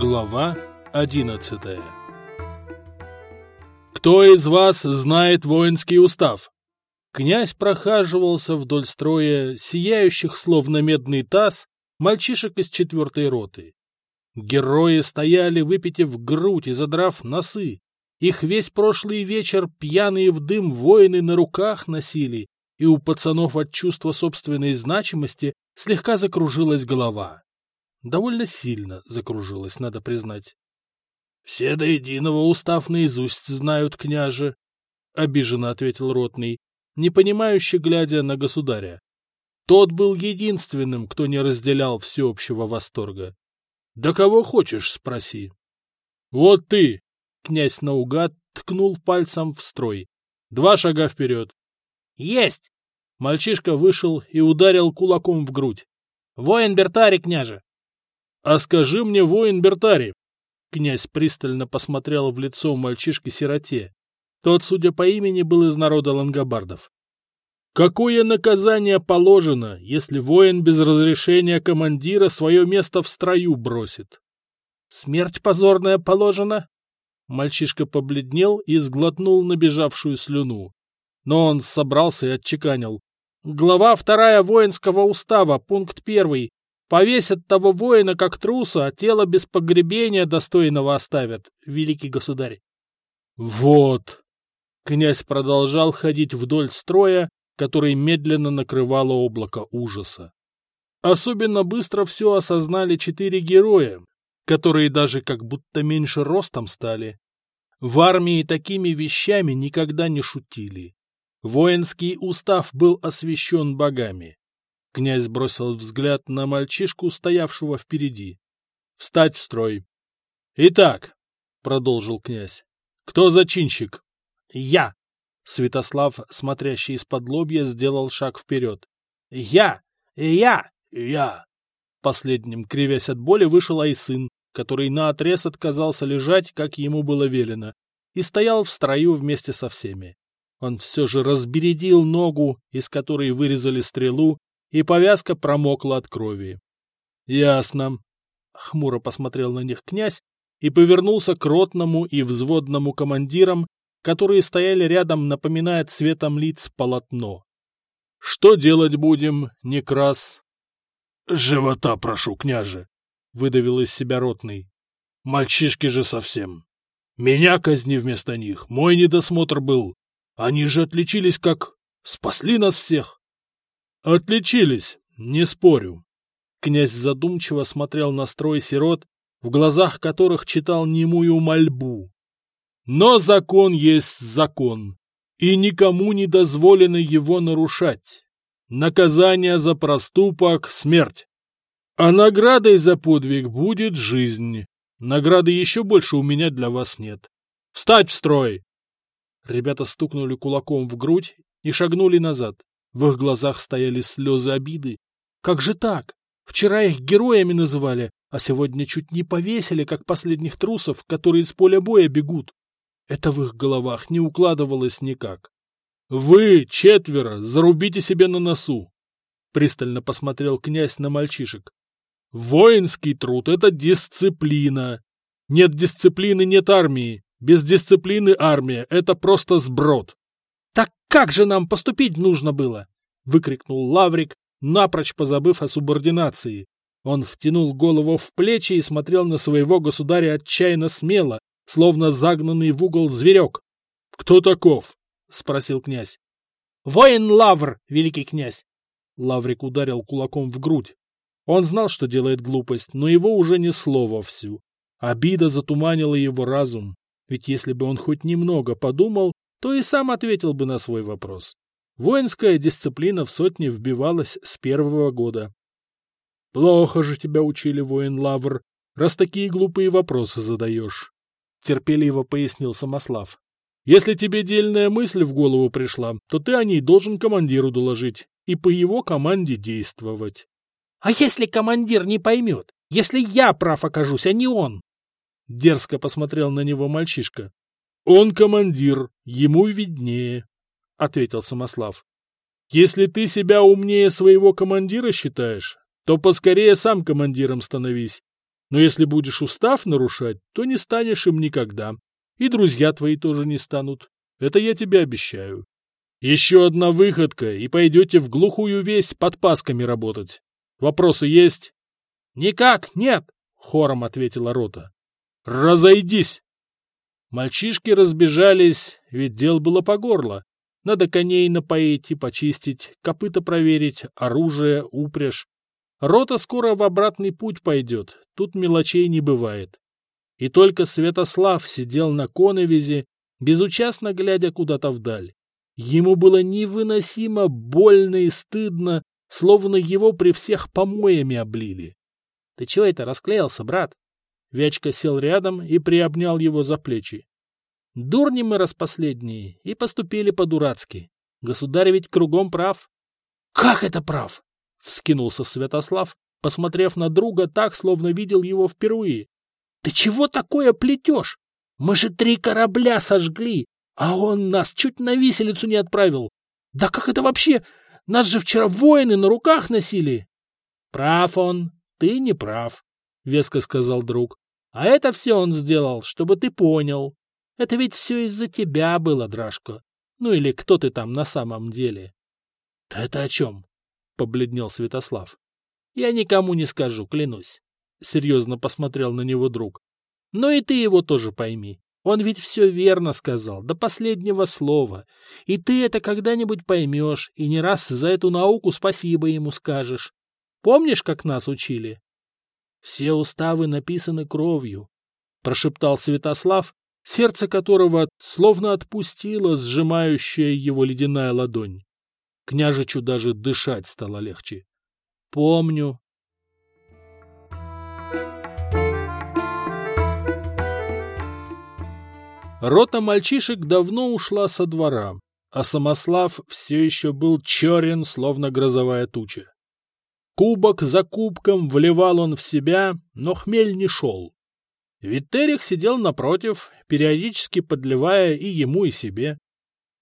Глава одиннадцатая «Кто из вас знает воинский устав?» Князь прохаживался вдоль строя сияющих, словно медный таз, мальчишек из четвертой роты. Герои стояли, выпитив грудь и задрав носы. Их весь прошлый вечер пьяные в дым воины на руках носили, и у пацанов от чувства собственной значимости слегка закружилась голова. Довольно сильно закружилась, надо признать. — Все до единого устав наизусть знают, княже, — обиженно ответил ротный, непонимающе глядя на государя. Тот был единственным, кто не разделял всеобщего восторга. — Да кого хочешь, спроси. — Вот ты! — князь наугад ткнул пальцем в строй. — Два шага вперед. — Есть! Мальчишка вышел и ударил кулаком в грудь. — Воин Бертари, княже! — А скажи мне, воин Бертари! Князь пристально посмотрел в лицо мальчишке-сироте. Тот, судя по имени, был из народа лангобардов. Какое наказание положено, если воин без разрешения командира свое место в строю бросит? Смерть позорная положена? Мальчишка побледнел и сглотнул набежавшую слюну. Но он собрался и отчеканил. Глава вторая воинского устава, пункт первый. Повесят того воина как труса, а тело без погребения достойного оставят, великий государь. Вот. Князь продолжал ходить вдоль строя, который медленно накрывало облако ужаса. Особенно быстро все осознали четыре героя, которые даже как будто меньше ростом стали. В армии такими вещами никогда не шутили. Воинский устав был освящен богами. Князь бросил взгляд на мальчишку, стоявшего впереди. «Встать в строй!» «Итак», — продолжил князь, — «кто зачинщик?» «Я!» Святослав, смотрящий из-под лобья, сделал шаг вперед. «Я! Я! Я!» Последним, кривясь от боли, вышел Айсын, который наотрез отказался лежать, как ему было велено, и стоял в строю вместе со всеми. Он все же разбередил ногу, из которой вырезали стрелу, и повязка промокла от крови. — Ясно. Хмуро посмотрел на них князь и повернулся к ротному и взводному командирам, которые стояли рядом, напоминая цветом лиц полотно. — Что делать будем, Некрас? — Живота прошу, княже, — выдавил из себя ротный. — Мальчишки же совсем. Меня казни вместо них, мой недосмотр был. Они же отличились как... спасли нас всех. Отличились, не спорю. Князь задумчиво смотрел на строй сирот, в глазах которых читал немую мольбу. Но закон есть закон, и никому не дозволено его нарушать. Наказание за проступок — смерть. А наградой за подвиг будет жизнь. Награды еще больше у меня для вас нет. Встать в строй! Ребята стукнули кулаком в грудь и шагнули назад. В их глазах стояли слезы обиды. Как же так? Вчера их героями называли, а сегодня чуть не повесили, как последних трусов, которые с поля боя бегут. Это в их головах не укладывалось никак. «Вы, четверо, зарубите себе на носу!» Пристально посмотрел князь на мальчишек. «Воинский труд — это дисциплина. Нет дисциплины — нет армии. Без дисциплины армия — это просто сброд. «Так как же нам поступить нужно было?» — выкрикнул Лаврик, напрочь позабыв о субординации. Он втянул голову в плечи и смотрел на своего государя отчаянно смело, словно загнанный в угол зверек. — Кто таков? — спросил князь. — Воин Лавр, великий князь! Лаврик ударил кулаком в грудь. Он знал, что делает глупость, но его уже не слово всю. Обида затуманила его разум, ведь если бы он хоть немного подумал, то и сам ответил бы на свой вопрос. Воинская дисциплина в сотне вбивалась с первого года. — Плохо же тебя учили, воин Лавр, раз такие глупые вопросы задаешь, — терпеливо пояснил Самослав. — Если тебе дельная мысль в голову пришла, то ты о ней должен командиру доложить и по его команде действовать. — А если командир не поймет? Если я прав окажусь, а не он? Дерзко посмотрел на него мальчишка. «Он командир, ему виднее», — ответил Самослав. «Если ты себя умнее своего командира считаешь, то поскорее сам командиром становись. Но если будешь устав нарушать, то не станешь им никогда. И друзья твои тоже не станут. Это я тебе обещаю. Еще одна выходка, и пойдете в глухую весь под пасками работать. Вопросы есть? — Никак, нет, — хором ответила рота. — Разойдись! Мальчишки разбежались, ведь дел было по горло. Надо коней напоить и почистить, копыта проверить, оружие, упряжь. Рота скоро в обратный путь пойдет, тут мелочей не бывает. И только Святослав сидел на коновизе, безучастно глядя куда-то вдаль. Ему было невыносимо больно и стыдно, словно его при всех помоями облили. — Ты чего это расклеился, брат? Вячка сел рядом и приобнял его за плечи. — Дурни мы распоследние и поступили по-дурацки. Государь ведь кругом прав. — Как это прав? — вскинулся Святослав, посмотрев на друга так, словно видел его впервые. — Ты чего такое плетешь? Мы же три корабля сожгли, а он нас чуть на виселицу не отправил. Да как это вообще? Нас же вчера воины на руках носили. — Прав он, ты не прав, — веско сказал друг. — А это все он сделал, чтобы ты понял. Это ведь все из-за тебя было, Драшко. Ну или кто ты там на самом деле? — Это о чем? — побледнел Святослав. — Я никому не скажу, клянусь. — серьезно посмотрел на него друг. — Но и ты его тоже пойми. Он ведь все верно сказал, до последнего слова. И ты это когда-нибудь поймешь, и не раз за эту науку спасибо ему скажешь. Помнишь, как нас учили? — Все уставы написаны кровью, — прошептал Святослав, сердце которого словно отпустило сжимающая его ледяная ладонь. Княжичу даже дышать стало легче. — Помню, Рота мальчишек давно ушла со двора, а Самослав все еще был черен, словно грозовая туча. Кубок за кубком вливал он в себя, но хмель не шел. Витерих сидел напротив, периодически подливая и ему, и себе.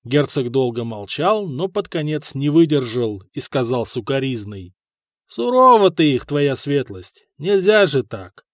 Герцог долго молчал, но под конец не выдержал и сказал сукоризный. — Сурово ты их, твоя светлость, нельзя же так.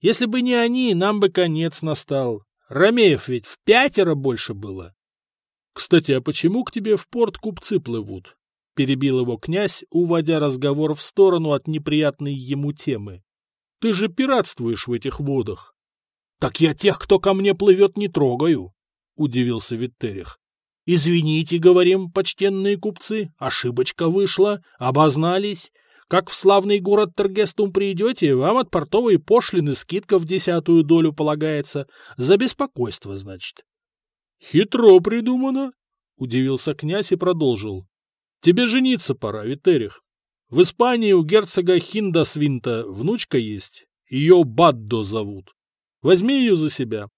Если бы не они, нам бы конец настал, Ромеев ведь в пятеро больше было. — Кстати, а почему к тебе в порт купцы плывут? — перебил его князь, уводя разговор в сторону от неприятной ему темы. — Ты же пиратствуешь в этих водах. — Так я тех, кто ко мне плывет, не трогаю, — удивился Виттерих. — Извините, говорим, почтенные купцы, ошибочка вышла, обознались. Как в славный город Таргестум придете, вам от портовой пошлины скидка в десятую долю полагается. За беспокойство, значит. — Хитро придумано, — удивился князь и продолжил. — Тебе жениться пора, Витерих. В Испании у герцога Хиндасвинта внучка есть. Ее Баддо зовут. Возьми ее за себя.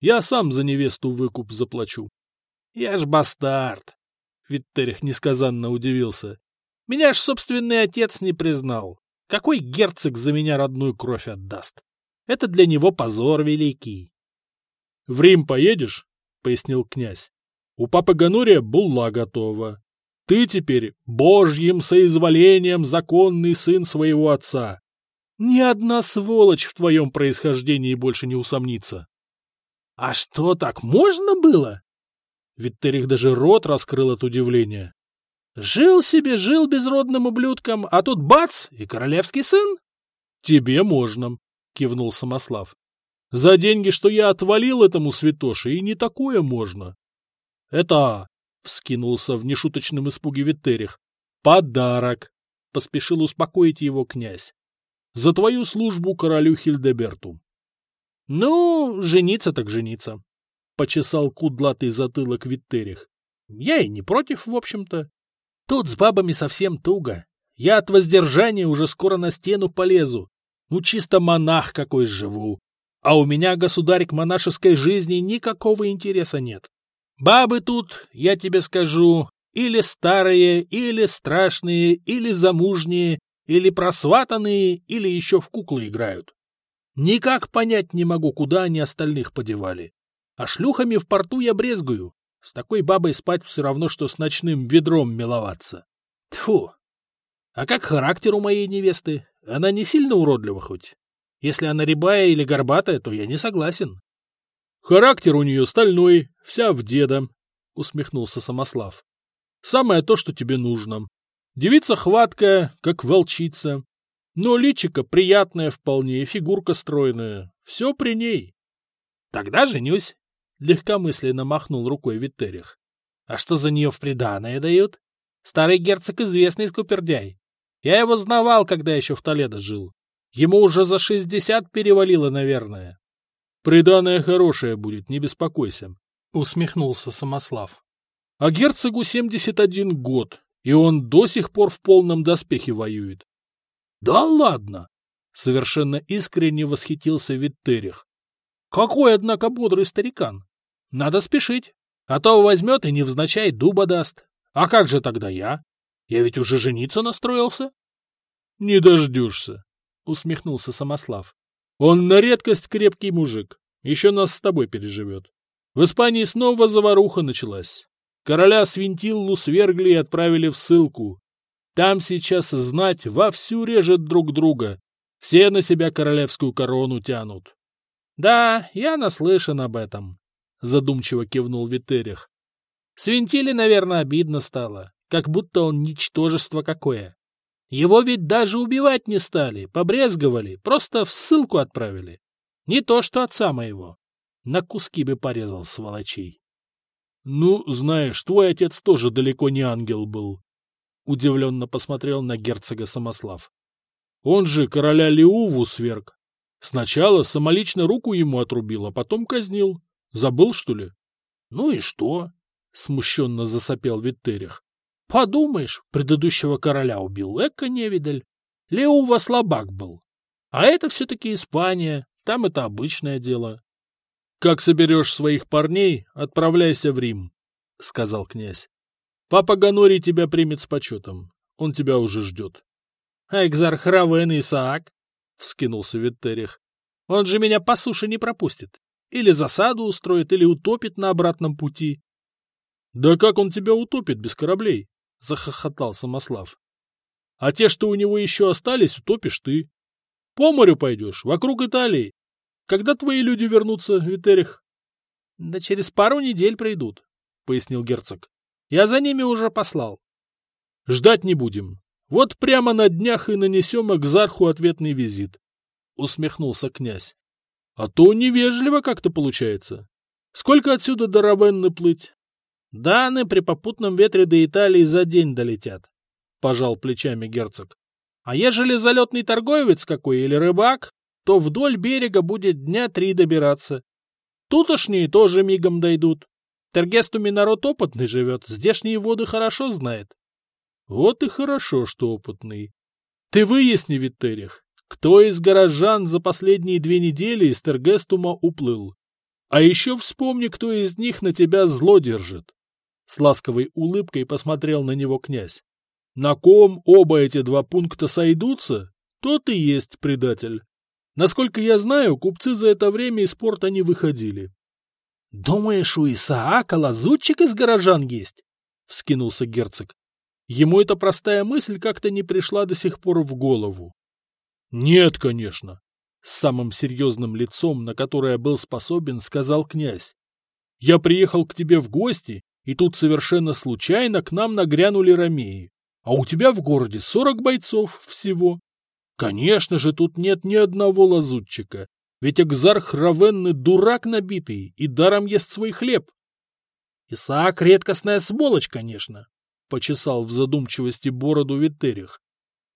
Я сам за невесту выкуп заплачу. — Я ж бастард! — Виттерих несказанно удивился. Меня ж собственный отец не признал. Какой герцог за меня родную кровь отдаст? Это для него позор великий. — В Рим поедешь? — пояснил князь. — У папы Ганурия булла готова. Ты теперь божьим соизволением законный сын своего отца. Ни одна сволочь в твоем происхождении больше не усомнится. — А что, так можно было? Виттерих даже рот раскрыл от удивления. Жил себе, жил безродным ублюдком, а тут бац, и королевский сын. — Тебе можно, — кивнул Самослав. — За деньги, что я отвалил этому святоше, и не такое можно. — Это... — вскинулся в нешуточном испуге Витерих. — Подарок, — поспешил успокоить его князь. — За твою службу королю Хильдеберту. — Ну, жениться так жениться, — почесал кудлатый затылок Виттерих. — Я и не против, в общем-то. Тут с бабами совсем туго. Я от воздержания уже скоро на стену полезу. Ну, чисто монах какой живу. А у меня, государь, к монашеской жизни никакого интереса нет. Бабы тут, я тебе скажу, или старые, или страшные, или замужние, или просватанные, или еще в куклы играют. Никак понять не могу, куда они остальных подевали. А шлюхами в порту я брезгую. С такой бабой спать все равно, что с ночным ведром миловаться. Тьфу! А как характер у моей невесты? Она не сильно уродлива хоть? Если она рябая или горбатая, то я не согласен. Характер у нее стальной, вся в деда, — усмехнулся Самослав. Самое то, что тебе нужно. Девица хваткая, как волчица. Но личико приятное вполне, фигурка стройная. Все при ней. Тогда женюсь, — легкомысленно махнул рукой Витерих. А что за нее в приданое дают? Старый герцог известный скупердяй. Я его знавал, когда еще в Толедо жил. Ему уже за шестьдесят перевалило, наверное. Приданное хорошее будет, не беспокойся, — усмехнулся Самослав. А герцогу семьдесят один год, и он до сих пор в полном доспехе воюет. — Да ладно! — совершенно искренне восхитился Виттерих. — Какой, однако, бодрый старикан! Надо спешить, а то возьмет и невзначай дуба даст. А как же тогда я? Я ведь уже жениться настроился. — Не дождешься, — усмехнулся Самослав. — Он на редкость крепкий мужик, еще нас с тобой переживет. В Испании снова заваруха началась. Короля Свинтиллу свергли и отправили в ссылку. Там сейчас знать вовсю режет друг друга. Все на себя королевскую корону тянут. — Да, я наслышан об этом, — задумчиво кивнул Витерих. — Свинтили, наверное, обидно стало, как будто он ничтожество какое. Его ведь даже убивать не стали, побрезговали, просто в ссылку отправили. Не то что отца моего. На куски бы порезал сволочей. — Ну, знаешь, твой отец тоже далеко не ангел был. Удивленно посмотрел на герцога Самослав. Он же короля Леуву сверг. Сначала самолично руку ему отрубил, а потом казнил. Забыл, что ли? — Ну и что? — смущенно засопел Виттерих. — Подумаешь, предыдущего короля убил, эко невидаль. Леува слабак был. А это все-таки Испания, там это обычное дело. — Как соберешь своих парней, отправляйся в Рим, — сказал князь. — Папа Ганорий тебя примет с почетом. Он тебя уже ждет. — А экзарх Равен Исаак? — вскинулся Виттерих. — Он же меня по суше не пропустит. Или засаду устроит, или утопит на обратном пути. — Да как он тебя утопит без кораблей? — захохотал Самослав. — А те, что у него еще остались, утопишь ты. По морю пойдешь, вокруг Италии. Когда твои люди вернутся, Витерих? — Да через пару недель придут, — пояснил герцог. — Я за ними уже послал. — Ждать не будем. Вот прямо на днях и нанесем Экзарху ответный визит, — усмехнулся князь. А то невежливо как-то получается. Сколько отсюда до Равенны плыть? Даны при попутном ветре до Италии за день долетят, — пожал плечами герцог. А ежели залетный торговец какой или рыбак, то вдоль берега будет дня три добираться. Тутошние тоже мигом дойдут. Тергестуми народ опытный живет, здешние воды хорошо знает. Вот и хорошо, что опытный. Ты выясни, Виттерих, кто из горожан за последние две недели из Тергестума уплыл. А еще вспомни, кто из них на тебя зло держит. С ласковой улыбкой посмотрел на него князь. На ком оба эти два пункта сойдутся, тот и есть предатель. Насколько я знаю, купцы за это время из порта не выходили. — Думаешь, у Исаака лазутчик из горожан есть? — вскинулся герцог. Ему эта простая мысль как-то не пришла до сих пор в голову. Нет, конечно. С самым серьезным лицом, на которое был способен, сказал князь. Я приехал к тебе в гости, и тут совершенно случайно к нам нагрянули ромеи. А у тебя в городе сорок бойцов всего. Конечно же, тут нет ни одного лазутчика, ведь Экзарх Равенны дурак набитый и даром ест свой хлеб. Исаак — редкостная сволочь, конечно, — почесал в задумчивости бороду Витерих.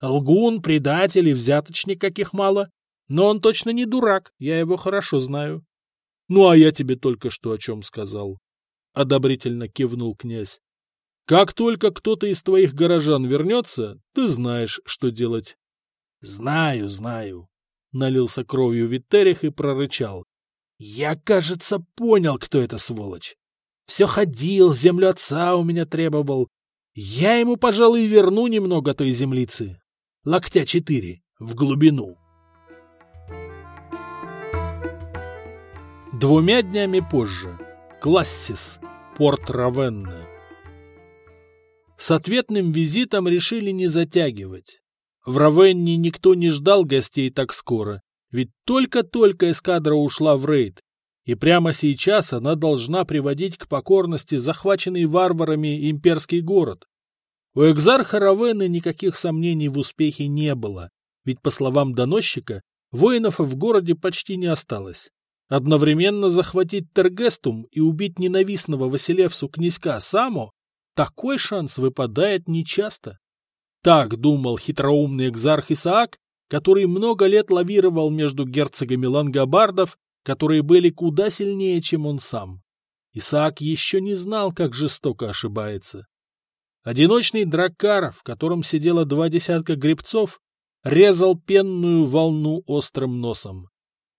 Лгун, предатель и взяточник каких мало. Но он точно не дурак, я его хорошо знаю. — Ну, а я тебе только что о чем сказал. — одобрительно кивнул князь. — Как только кто-то из твоих горожан вернется, ты знаешь, что делать. — Знаю, знаю, — налился кровью Витерих и прорычал. — Я, кажется, понял, кто это сволочь. Все ходил, землю отца у меня требовал. Я ему, пожалуй, верну немного той землицы локтя четыре, в глубину. Двумя днями позже. Классис, порт Равенна. С ответным визитом решили не затягивать. В Равенне никто не ждал гостей так скоро, Ведь только-только эскадра ушла в рейд, и прямо сейчас она должна приводить к покорности захваченный варварами имперский город. У экзарха Равены никаких сомнений в успехе не было, ведь, по словам доносчика, воинов в городе почти не осталось. Одновременно захватить Тергестум и убить ненавистного Василевсу князька Само – такой шанс выпадает нечасто. Так думал хитроумный экзарх Исаак, который много лет лавировал между герцогами лангобардов, которые были куда сильнее, чем он сам. Исаак еще не знал, как жестоко ошибается. Одиночный драккар, в котором сидело два десятка гребцов, резал пенную волну острым носом.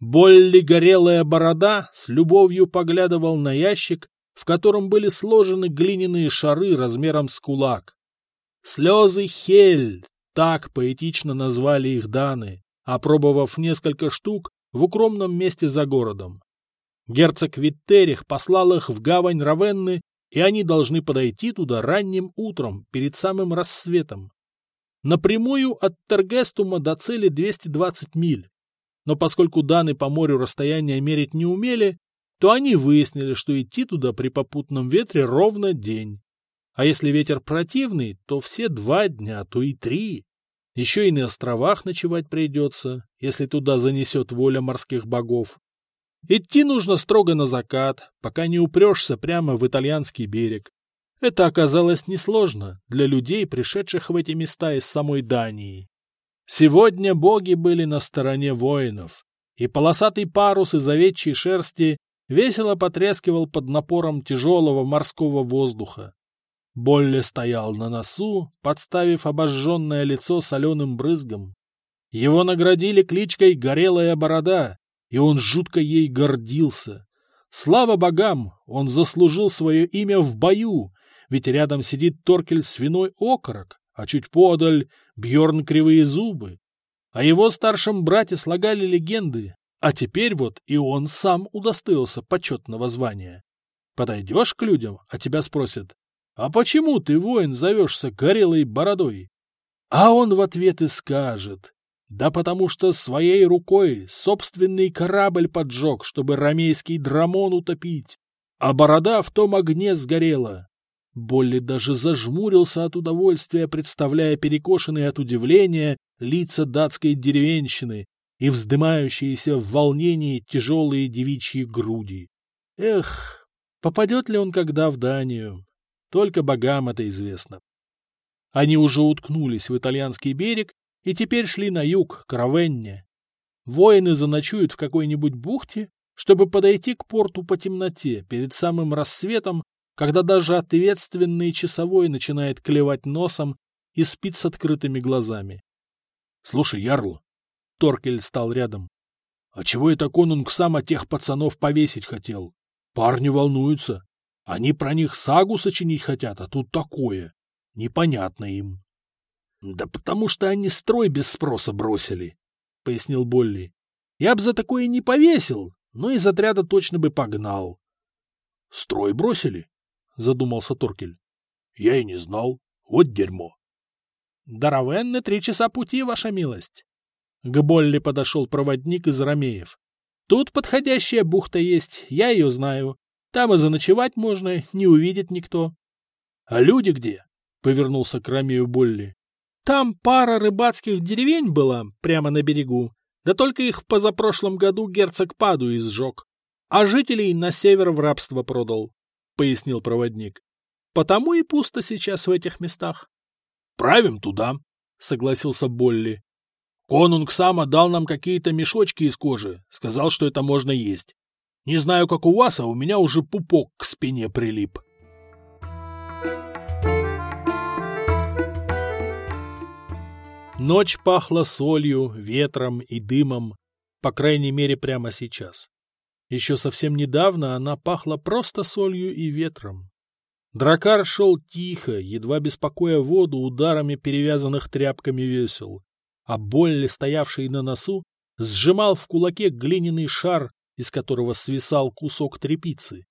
Болли горелая борода с любовью поглядывал на ящик, в котором были сложены глиняные шары размером с кулак. Слезы Хель, так поэтично назвали их даны, опробовав несколько штук в укромном месте за городом. Герцог Виттерих послал их в гавань Равенны, и они должны подойти туда ранним утром, перед самым рассветом. Напрямую от Тергестума до цели 220 миль. Но поскольку Даны по морю расстояние мерить не умели, то они выяснили, что идти туда при попутном ветре ровно день. А если ветер противный, то все два дня, то и три. Еще и на островах ночевать придется, если туда занесет воля морских богов. Идти нужно строго на закат, пока не упрешься прямо в итальянский берег. Это оказалось несложно для людей, пришедших в эти места из самой Дании. Сегодня боги были на стороне воинов, и полосатый парус из овечьей шерсти весело потрескивал под напором тяжелого морского воздуха. Болли стоял на носу, подставив обожженное лицо соленым брызгом. Его наградили кличкой «Горелая борода», и он жутко ей гордился. Слава богам, он заслужил свое имя в бою, ведь рядом сидит Торкель свиной окорок, а чуть подаль Бьорн кривые зубы. О его старшем брате слагали легенды, а теперь вот и он сам удостоился почетного звания. Подойдешь к людям, а тебя спросят, «А почему ты, воин, зовешься горелой бородой?» А он в ответ и скажет, «Да потому что своей рукой собственный корабль поджег, чтобы ромейский драмон утопить, а борода в том огне сгорела». Болли даже зажмурился от удовольствия, представляя перекошенные от удивления лица датской деревенщины и вздымающиеся в волнении тяжелые девичьи груди. Эх, попадет ли он когда в Данию? Только богам это известно. Они уже уткнулись в итальянский берег и теперь шли на юг, к Равенне. Воины заночуют в какой-нибудь бухте, чтобы подойти к порту по темноте перед самым рассветом, когда даже ответственный часовой начинает клевать носом и спит с открытыми глазами. — Слушай, Ярл, — Торкель стал рядом, — а чего это конунг сам от тех пацанов повесить хотел? Парни волнуются. Они про них сагу сочинить хотят, а тут такое. Непонятно им. — Да потому что они строй без спроса бросили, — пояснил Болли. — Я б за такое не повесил, но из отряда точно бы погнал. — Строй бросили? — задумался Торкель. — Я и не знал. Вот дерьмо. — Даровенны три часа пути, ваша милость. К Болли подошел проводник из Ромеев. — Тут подходящая бухта есть, я ее знаю. Там и заночевать можно, не увидит никто. — А люди где? — повернулся к Ромею Болли. — Там пара рыбацких деревень была, прямо на берегу. Да только их в позапрошлом году герцог Паду изжег. А жителей на север в рабство продал, — пояснил проводник. — Потому и пусто сейчас в этих местах. — Правим туда, — согласился Болли. Конунг сам отдал нам какие-то мешочки из кожи, сказал, что это можно есть. Не знаю, как у вас, а у меня уже пупок к спине прилип. Ночь пахла солью, ветром и дымом, по крайней мере, прямо сейчас. Еще совсем недавно она пахла просто солью и ветром. Дракар шел тихо, едва беспокоя воду ударами перевязанных тряпками весел, а Болли, стоявший на носу, сжимал в кулаке глиняный шар из которого свисал кусок трепицы.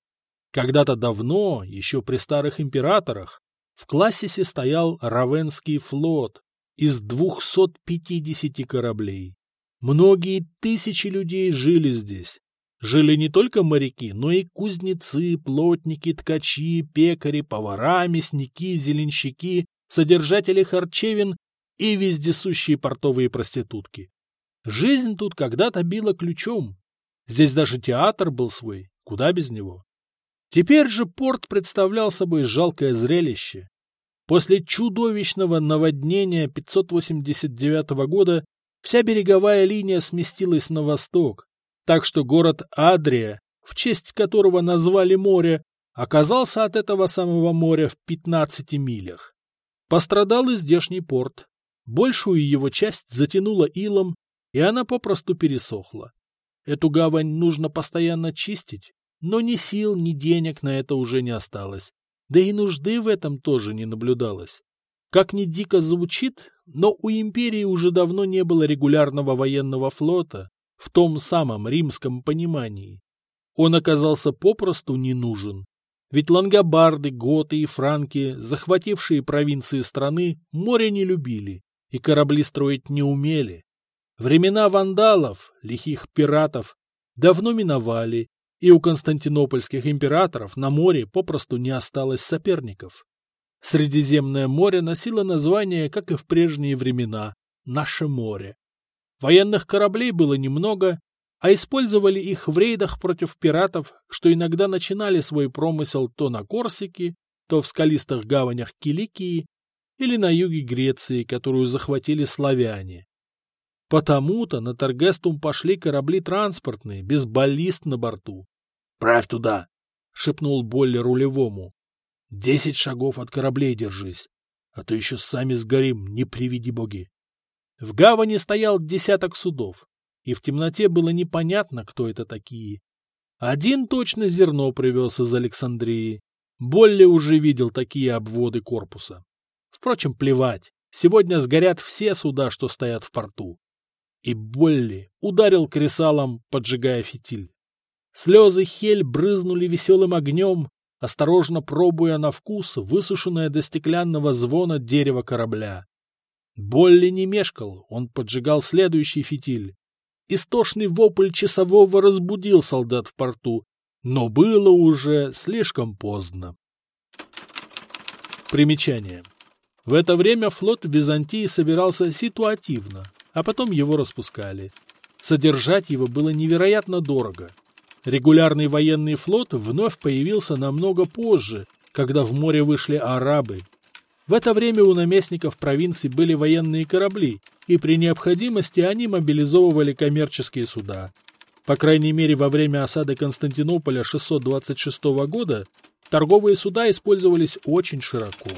Когда-то давно, еще при старых императорах, в классисе стоял Равенский флот из 250 кораблей. Многие тысячи людей жили здесь. Жили не только моряки, но и кузнецы, плотники, ткачи, пекари, повара, мясники, зеленщики, содержатели харчевин и вездесущие портовые проститутки. Жизнь тут когда-то била ключом. Здесь даже театр был свой, куда без него. Теперь же порт представлял собой жалкое зрелище. После чудовищного наводнения 589 года вся береговая линия сместилась на восток, так что город Адрия, в честь которого назвали море, оказался от этого самого моря в 15 милях. Пострадал и здешний порт. Большую его часть затянуло илом, и она попросту пересохла. Эту гавань нужно постоянно чистить, но ни сил, ни денег на это уже не осталось, да и нужды в этом тоже не наблюдалось. Как ни дико звучит, но у империи уже давно не было регулярного военного флота в том самом римском понимании. Он оказался попросту не нужен. Ведь лангобарды, готы и франки, захватившие провинции страны, море не любили и корабли строить не умели. Времена вандалов, лихих пиратов, давно миновали, и у константинопольских императоров на море попросту не осталось соперников. Средиземное море носило название, как и в прежние времена, «Наше море». Военных кораблей было немного, а использовали их в рейдах против пиратов, что иногда начинали свой промысел то на Корсике, то в скалистых гаванях Киликии или на юге Греции, которую захватили славяне. Потому-то на Таргестум пошли корабли транспортные, без баллист на борту. — Правь туда! — шепнул Болли рулевому. — Десять шагов от кораблей держись, а то еще сами сгорим, не приведи боги. В гавани стоял десяток судов и в темноте было непонятно, кто это такие. Один точно зерно привез из Александрии. Болли уже видел такие обводы корпуса. Впрочем, плевать. Сегодня сгорят все суда, что стоят в порту. И Болли ударил кресалом, поджигая фитиль. Слезы Хель брызнули веселым огнем, осторожно пробуя на вкус высушенное до стеклянного звона дерево корабля. Болли не мешкал, он поджигал следующий фитиль. Истошный вопль часового разбудил солдат в порту, но было уже слишком поздно. Примечание. В это время флот Византии собирался ситуативно, а потом его распускали. Содержать его было невероятно дорого. Регулярный военный флот вновь появился намного позже, когда в море вышли арабы, в это время у наместников провинций были военные корабли, и при необходимости они мобилизовывали коммерческие суда. По крайней мере, во время осады Константинополя 626 года торговые суда использовались очень широко.